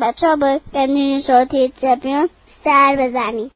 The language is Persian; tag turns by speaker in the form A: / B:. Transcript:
A: بچه ها با یعنی شما سر بزنید.